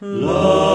Laudă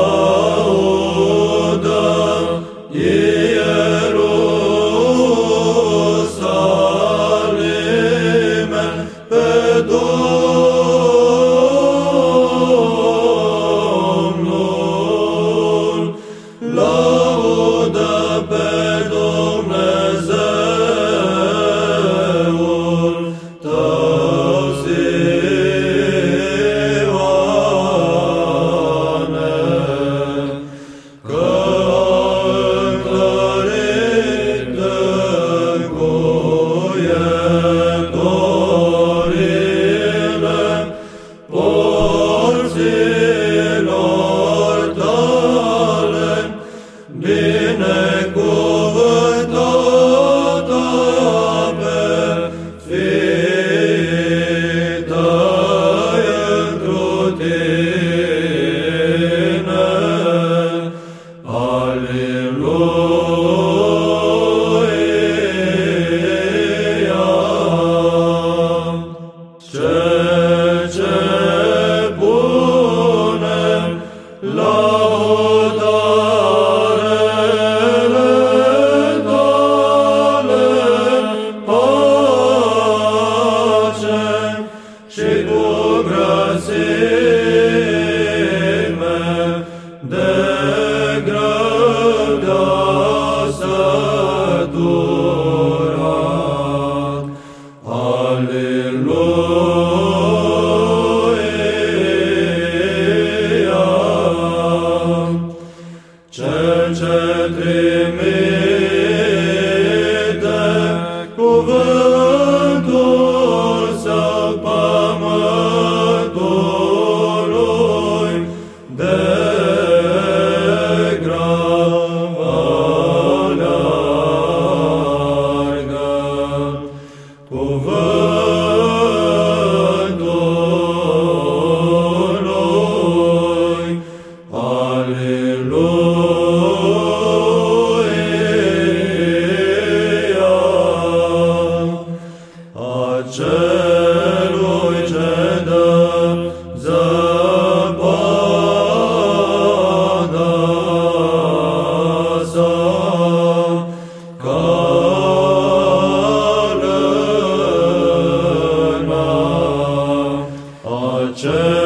acelui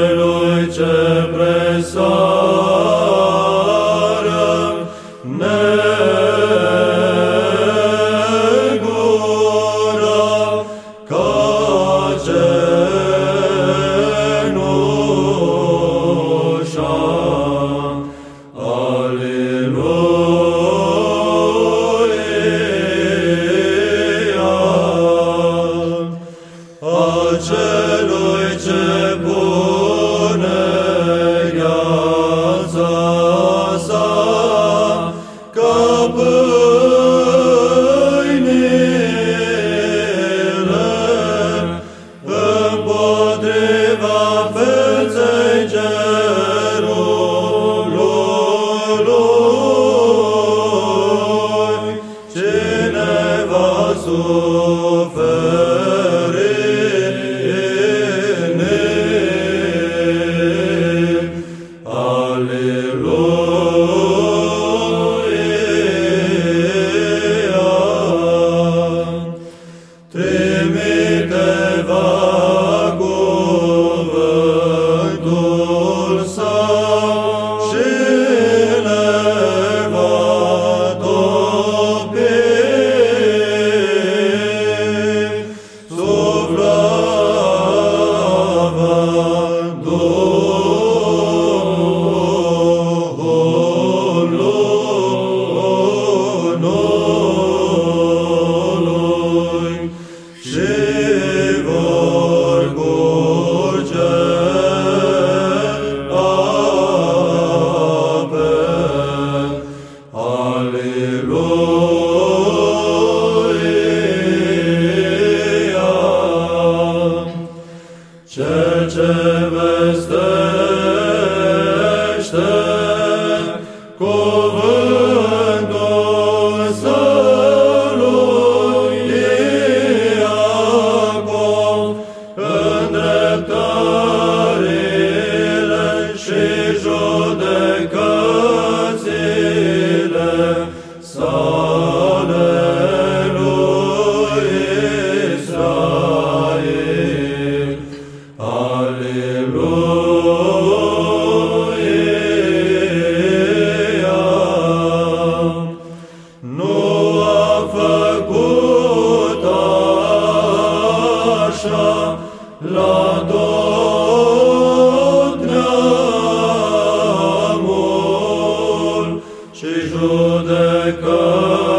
Și judecată, Oh.